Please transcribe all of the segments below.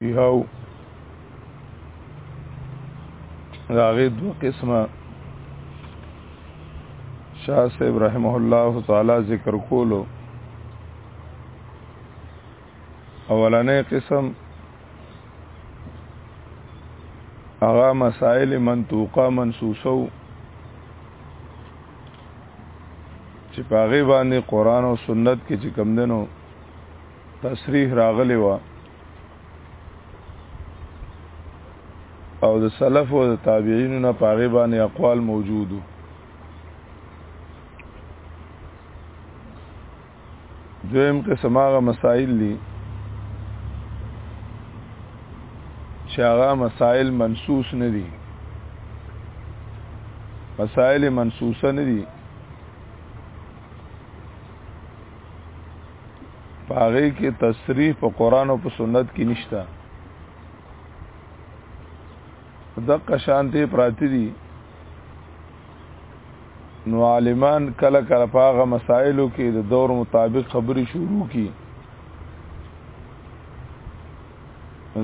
یو دا غي دو قسمه شاه صاحب رحمه الله تعالی ذکر کولو اولنې قسم هغه مسائل منطوقه منسوسو چې پاغي باندې قران او سنت کې چې کم دنو تصریح راغلی و او د سلف او د تابعینو نه پاغه باندې اقوال موجودو دویم قسم هغه مسائل دي چې هغه مسائل منسوس نه دي مسائل منسوسه نه دي پاغي کې تصریح په قران او په سنت کې نشته دغه شانته پراتی دي نو عالمان کله کله پاغه مسائلو کې د دور مطابق خبري شروع کی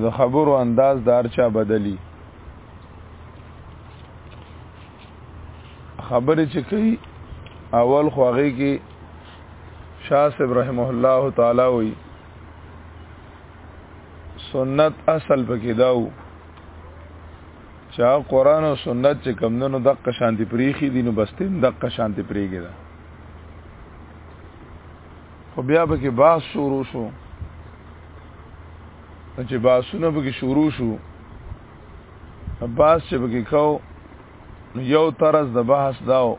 د خبرو انداز دار چا بدلی خبرې چې کوي اول خو هغه کې شاس ابراهيم الله تعالی وی سنت اصل پکې داو چا قران او سنت چې کمندونو دقه شانتی پریخي دینو بستیم دقه شانتی پریګی دا خو بیا به کې باس شروع شو چې باسونه به کې شروع شو باس چې به کې کو یو طرز د بحث داو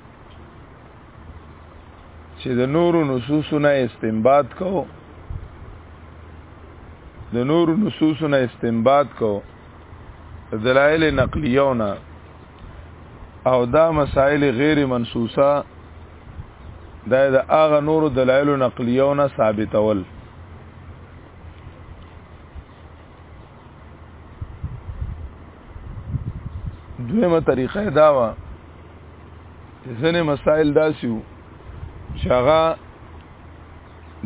چې د نورو نصوصو نه استنباط کو د نورو نصوصو نه استنباط کو دلایل نقلیونه او دا مسائل غیر منصوصه دا د اغه نور دلایل نقلیونه ثابتول دویمه طریقه دا و چې ځنې مسائل داسې وو چې هغه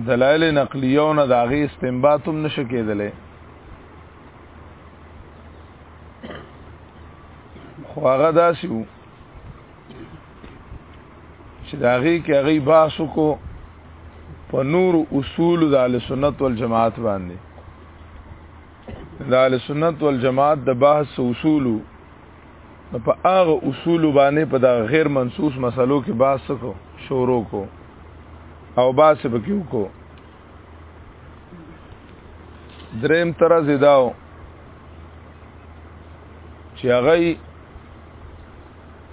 دلایل نقلیو نه د هغې استنباط هم نشه کېدلی خو هغه داسې وو چې د هغې کې هغې بحث وکړو په نور اصول د اهل سنت والجماعت باندې دا له سنت والجماعت د بحث اصول په هغه اصول باندې په دا غیر منصوص مسلو کې بحث کو شروع کو او بحث پکې کو دریم تر زیداو چې هغه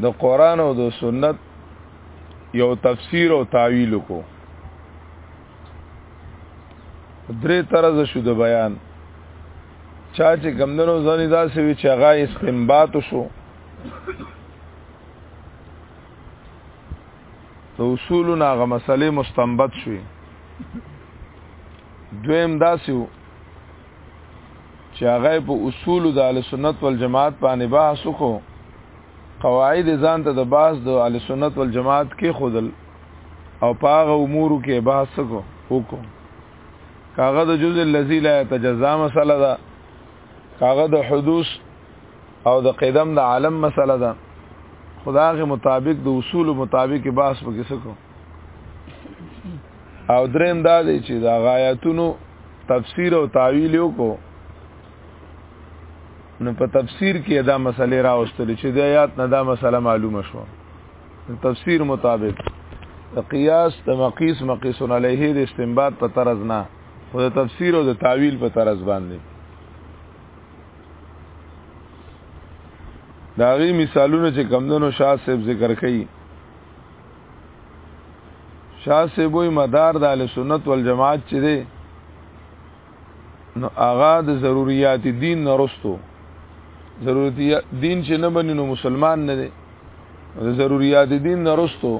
د قران او د سنت یو تفسیر او تعویل کو درې طرز شو د بیان چا چې کمندونو ځنې داسې وی چې هغه استنباط شو د اصولنا غ مسلې مستنبط شوې دویم داسې وو چې هغه په اصول د اهل سنت والجماعت باندې بحث وکړو قواعد ځان ته د باز د اهل سنت والجماعت کې خودل او پاغه امور کې بحث کو وکړو کاغه د جزء الذی لا تجزا مسله ده کاغه د حدوث او د قدم د عالم مسله ده خداغه مطابق د اصول مطابق بحث وکړو سکو او دریم دا دی چې دا غایاتونو تفسیر او تعویل وکړو نو په تفسیر کې دا مسله راوستل چې د آیات نه دا مسله معلومه شوه تفسیر مطابق د قیاس د مقیس مقیسون علیه د استنباط په طرز نه خو د تفسیر او د تعویل په طرز باندې دا غي مثالونه چې کمندونو شاه صاحب ذکر کړي شاه صاحب وي مدار د اهل سنت والجماعت چې دی نو هغه د ضرورت دین نه رستو ضرورت دین چې نه بني نو مسلمان نه دی د ضرورت دین نه رستو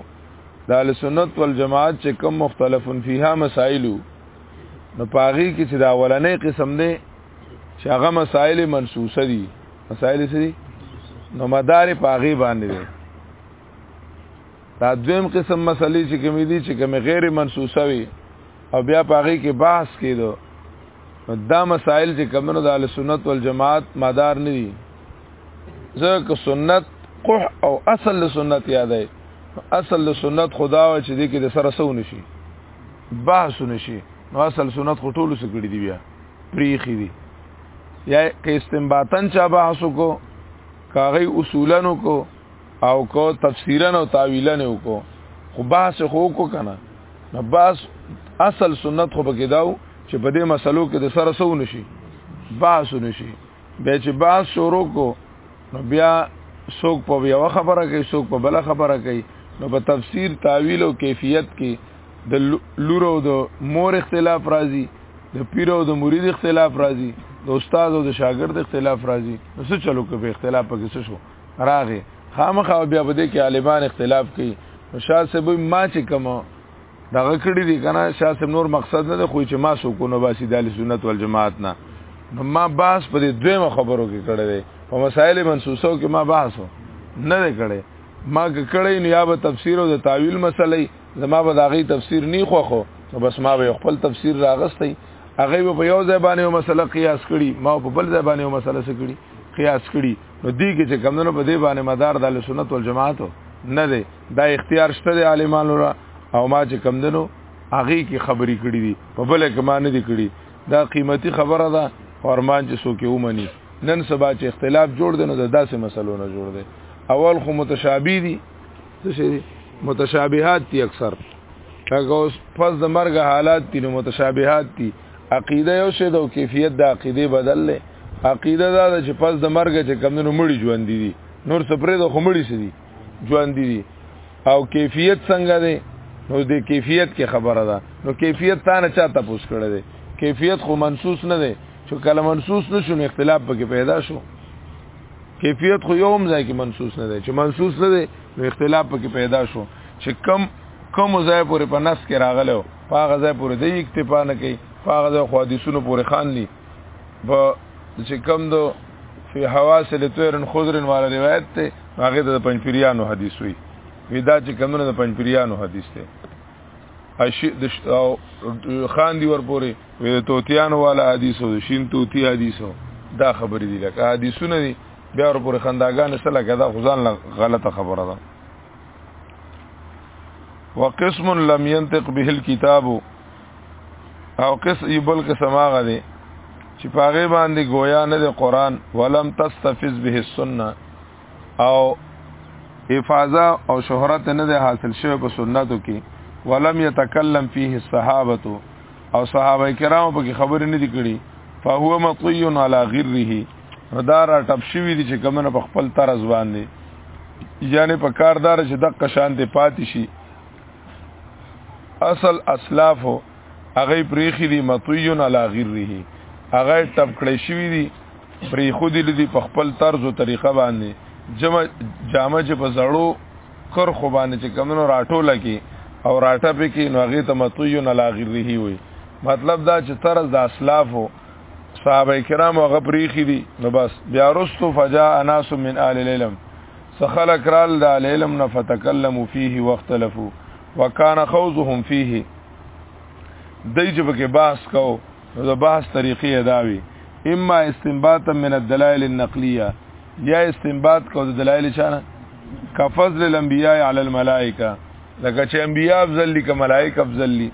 د اهل سنت والجماعت چې کم مختلفن فیها مسائلو نو پاغي کې چې دا اولنې قسم دی چې هغه مسائل منسوسه دي مسائل څه دي نو مدار پاغي باندې دی دا دویم قسم مسلې چې کوم دي چې کوم غیر منسوسه وي او بیا پاغي کې بحث کېدو دا مسائل چې کمنو د سنت والجماعت مدار نه دي ځکه سنت قح او اصل له سنت یادای اصل له سنت خدا و چې دې کې د سره سو نشي بحث نشي نو اصل سنت خو ټولو سګړي دی بیا پریخي دي یا که استنباطن چا بحث کو کاغی اصولنو کو او کو تفسیرا او تعویلا نه کو خو بحث خو کو کنه نو بحث اصل سنت خو بګی داو چې په دې مسلو کې د سره سو نشي بحث نشي به چې بحث شروع کو نو بیا څوک په یو خبره کوي څوک په بل خبره کوي نو په تفسیر تعویل او کیفیت کې د لورو د مور اختلاف راځي د پیرو د مرید اختلاف راځي د استاد او د شاګرد اختلاف راځي نو څه چلو کې په اختلاف پکې څه شو راغی خامخ او بیا بده کې عالمان اختلاف کوي شاه صاحب ما چې کوم دغه کړی دی کنه شاه صاحب نور مقصد نه خو چې ما سو کو نو باسي د سنت والجماعت نه ما باس پر دویمه خبرو کې کړی دی په مسائل منسوسو کې ما باسو نه دی کړی ما کړی نو یا به تفسیر او د تعویل مسلې زما به داغي تفسیر نه خو خو نو بس ما به خپل تفسیر راغستی هغه په یو ځای باندې یو مسله قیاس کړي ما په بل ځای باندې یو مسله سکړي قیاس کړي نو دی کې چې کمونو په دې باندې مدار د سنت والجماعت نه دی دا اختیار شته د عالمانو را او ما چې کمندنو هغه کې خبرې کړې دي په بل کې ما نه دي کړې دا قیمتي خبره ده فرمان چې سو کې ومني نن سبا چې اختلاف جوړ دی نو د داسې مسلو نه جوړ دی اول خو متشابه دي څه شي متشابهات دي اکثر هغه اوس پس د مرګ حالات دي نو متشابهات دي عقیده یو شی د کیفیت د عقیده بدل لې عقیده دا چې پس د مرګ چې کمونو مړي ژوند دي نور سپرې د خمړي سي دي ژوند دي او کیفیت څنګه دی نو د کیفیت کې خبره ده نو کیفیت تا نه چاته پوس کړی دی کیفیت خو منسوس نه دی چې کله منسوس نشون اختلاف پکې پیدا شو کیفیت خو یو هم ځای کې منسوس نه دی چې منسوس نه دی نو اختلاف پکې پیدا شو چې کم کم ځای پورې په نس کې راغلو پاغه ځای پورې د اکتفا نه کوي پاغه ځای خو حدیثونو پورې خان دي په چې کم دو فی حواس لتویرن خضرن والا روایت ته هغه د پنځپیرانو حدیث وی ودا چې کمونه د پنځپیرانو حدیث ته اشی د خان دی ورپورې وی توتیانو والا حدیثو شین توتی حدیثو دا خبرې دي لکه حدیثونه دي بیا ورپورې خنداګان سره لکه دا خدان غلطه خبره ده وقسم لم ينطق به الكتاب او قس یبل قسم هغه دی چې پاغه باندې گویا نه دی قران ولم تستفز به السنه او افاظه او شهرت نه دی حاصل شوی په سنتو کې ولم يتكلم فيه الصحابه او صحابه کرام په خبرې نه دي کړي فهو مطيع على غره نو دا را ټپ شوی دي چې کمنه په خپل طرز باندې یعنی په کاردار چې دغه شان دی پاتې شي اصل اسلاف هغه پریخي دي مطیون علی غیره هغه ټپ کړی شوی دي پری خودی لدی په خپل طرز او طریقه باندې جمع جامه چې په زړو کر خو باندې چې کمنو راټو لګي او راټه پکې نو هغه ته مطیون علی غیره وي مطلب دا چې طرز د اسلافو صحابه کرام هغه پریخي دي نو بس بیا رستو فجاء ناس من آل العلم سخلق رال د العلم نه فتکلموا فيه واختلفوا وکان خوضهم فيه دای چې پکې بحث کو نو د بحث طریقې اداوي اما استنباط من الدلائل النقليه یا استنباط کو د دلایل چانه کفضل الانبیاء علی الملائکه لکه چې انبیاء افضل دي که ملائکه افضل دي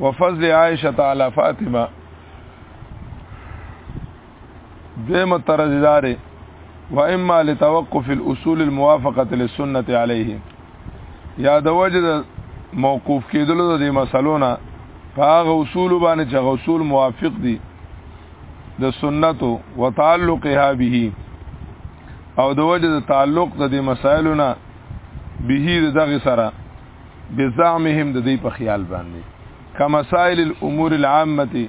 وفضل عائشه تعالی فاطمه دیم ترجدار و اما لتوقف الاصول الموافقه للسنه عليه یا د وجد موقوف کېدلو د مسلونه په هغه اصول باندې چې اصول موافق دي د سنتو وتعلقها به او د وجه د تعلق د دې مسائلو نه به دغه سره بزعمهم د دې په خیال باندې کما مسائل الامور العامه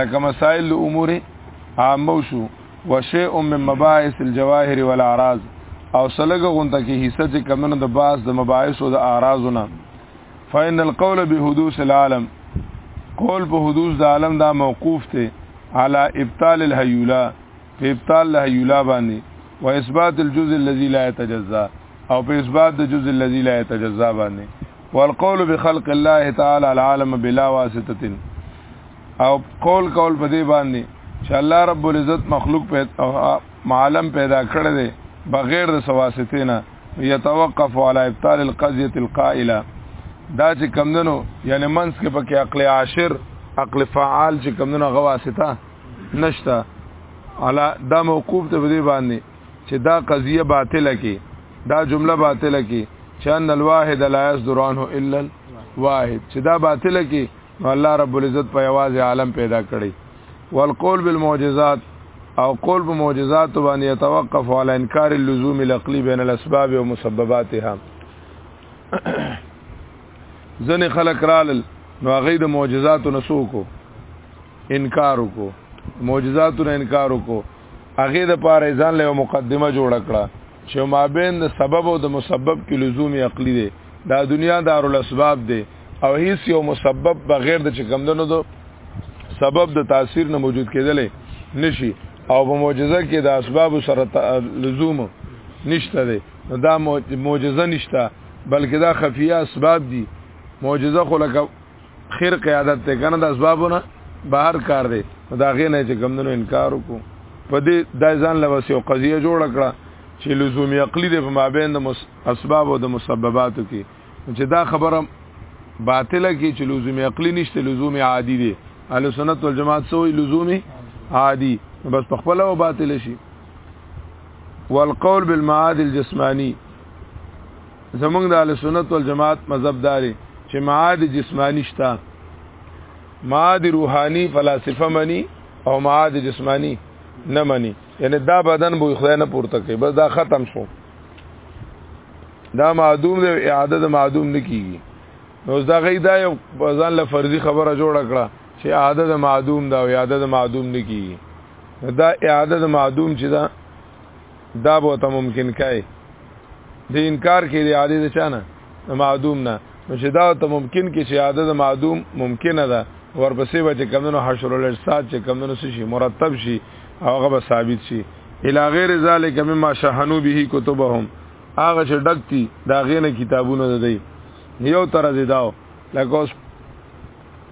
لکه مسائل الامور عامه شو وشیء من مباحث الجواهر والاعراض او سلګه غونته کې حصہ چې کمنو د باس د مباحث او د اعراضونه فإن القول بحدوث العالم قول په حدوث د عالم دا موقوف ته على ابطال الهيولا په ابطال الهيولا باندې و اثبات الجزء الذي لا يتجزا او په اثبات د جزء الذي لا يتجزا باندې والقول بخلق الله تعالی العالم بلا واسطه او قول قول په دې باندې چې الله رب العزت مخلوق په عالم پیدا کړی دی بغیر د سواسطې نه يتوقف على ابطال القضيه القائله دا چې کمندنو یعنی منس کې پکې عقل عاشر عقل فعال چې کمندنو غواسطه نشته علا دا موقوف ته بدی باندې چې دا قضیه باطله کی دا جمله باطله کی چې ان الواحد لا يصدرانه الا الواحد چې دا باطله کی نو الله رب العزت په یواز عالم پیدا کړی والقول بالمعجزات او قول په معجزات باندې يتوقف على انکار اللزوم العقلي بين الاسباب ومسبباتها ځنې خلک رالل نو هغه د معجزات نسو کو انکار وکړو معجزاتو نه انکار وکړو هغه د پاره ځان له مقدمه جوړ کړه چې مابین د سبب او د مسبب کې لزومي عقلی دی دا دنیا دارل اسباب دی او هیڅ یو مسبب بغیر د چې کمندونو دو سبب د تاثیر نه موجود کېدل نشي او په معجزه کې د اسباب سره لزوم نشته دی دا معجزه نشته بلکې دا خفیه اسباب دي معجزه خو لکه خیر قیادت ته کنه د اسبابونه بهر کار دی دا غې نه چې کمندونو انکار وکړو په دې د ځان لوس یو قضیه جوړ کړه چې لزومی عقلی د مابین د اسباب او د مسبباتو کې چې دا خبره باطله کې چې لزومی عقلی نشته لزومی عادی دی اهل سنت والجماعت سوې لزومی عادی بس په خپل او باطل شي والقول بالمعاد الجسماني زمونږ د اهل سنت والجماعت مذهب داري چې معاد جسمانی شته معاد روحانی فلسفه مني او معاد جسمانی نه مني یعنی دا بدن به خدای نه پورته کوي بس دا ختم شو دا معدوم دی اعاده د معدوم نه کیږي نو دا غي دا یو ځان له فرضي خبره جوړ کړه چې اعاده د معدوم دا او اعاده د معدوم نه کیږي دا اعاده د معدوم چې دا دا به ته ممکن کای د انکار کې د عادت د چانه معدوم نه نو چې دا ته ممکن کې چې عادت معدوم ممکن ده ورپسې به چې کمونو حشر الاجساد چې کمونو شي مرتب شي او هغه به ثابت شي الی غیر ذلک مما شهنو به کتبهم هغه چې ډکتی دا غینه کتابونه ده دی یو تر دې داو لکه اوس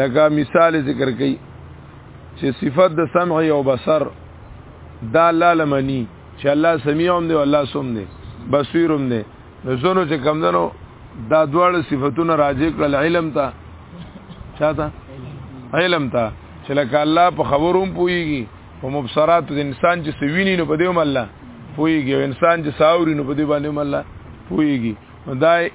لکه مثال ذکر کړي چې صفت د سمع او بصر دا الله لمني چې الله سميع هم دی او الله سوم دی بصیر هم دی نو زونو چې کم دنو دا دواړه صفاتونه راځي کړل علم ته چاته علم ته چې لکه الله په خبروم پويږي په مبصرات د انسان چې سویني نو په دې هم الله پويږي انسان چې ساوري نو په دې باندې هم الله پويږي دا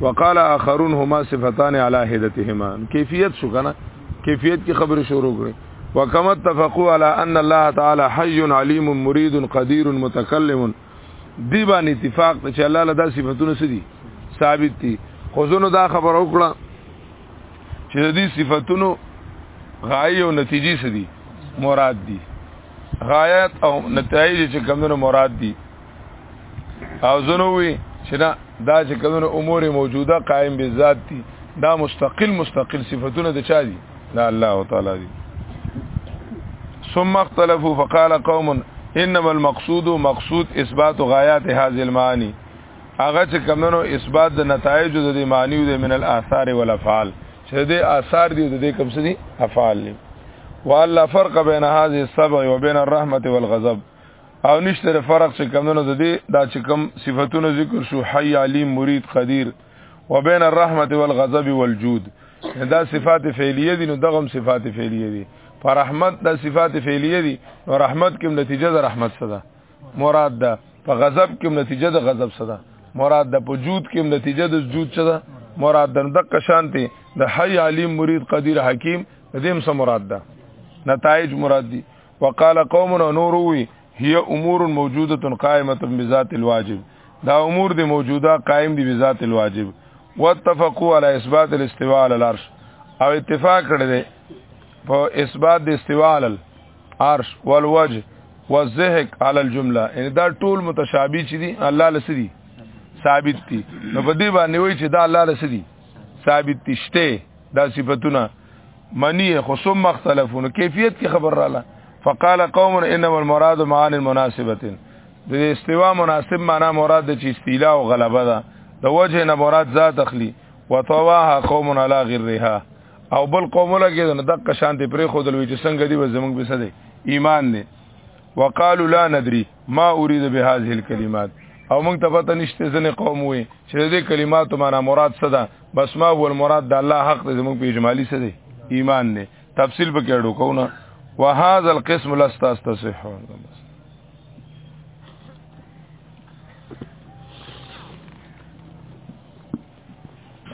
وقال اخرون هما صفتان على هدتهما کیفیت شو کنه کیفیت کی خبر شروع کړي وکما اتفقوا على ان الله تعالی حي عليم مريد قدير متكلم دی باندې اتفاق چې الله له دا صفاتونو سدي ثابت دي خو زنو دا خبر وکړه چې د دې صفاتونو غایې او نتیجې سدي مراد دي غایات او نتایج چې کمونو مراد دي او زنووی چې دا دا چې کله امور موجوده قائم به ذات دي دا مستقل مستقل صفاتونه د چا دي دا الله تعالی دي ثم اختلفوا فقال قوم انما المقصود مقصود اثبات غایات هذه المعانی هغه چې کمنو اثبات د نتایج د دې معنی او د من الاثار والافعال چې د آثار دي د دې کوم څه دي افعال دي والله فرق بین هذه السبع وبین الرحمه والغضب او نشته د فرق چې کمونو د دې دا چې کم صفاتونو ذکر شو حي علیم مرید قدیر وبین الرحمت والغضب والجود دا صفات فعلیه دي نو دغه صفات فعلیه دي پر رحمت دا صفات فعلیه دي نو رحمت کوم نتیجه د رحمت صدا مراد ده په غضب کوم نتیجه د غضب صدا مراد ده په جود کوم نتیجه د جود صدا مراد ده د قشانته د حي علیم مرید قدیر حکیم دیم سم مراد ده نتایج مراد دي وقال قوم نور وی هي امور موجوده قائمه بذات الواجب دا امور دی موجوده قائم دی بذات الواجب واتفقوا على اثبات الاستواء على العرش او اتفاق کړی دی په اثبات د استواء على العرش والوجه والزهق على الجمله ان دا ټول متشابه چي دي الله لسدي ثابت دي نو په دې باندې وایي چې دا الله لسدي ثابت تشته دا صفاتونه منی خو ثم مختلفون کیفیت کی خبر رااله فقال قوم انما المراد معان المناسبه د استوا مناسب معنا مراد د استیلا او غلبه ده د وجه نه مراد ذات اخلي وتواها قوم على غيرها او بل قوم لګي د دقه شانتي پرې خو د لوي چې څنګه دی زمونږ به سده ایمان نه وقالو لا ندري ما اريد بهذه الكلمات او موږ ته پته نشته ځنې قوم وي چې دې کلماتو معنا مراد څه ده بس ما هو المراد د الله حق دې موږ په اجمالی څه دی ایمان نه تفصیل به کېړو کو نه وهذا القسم لست استصح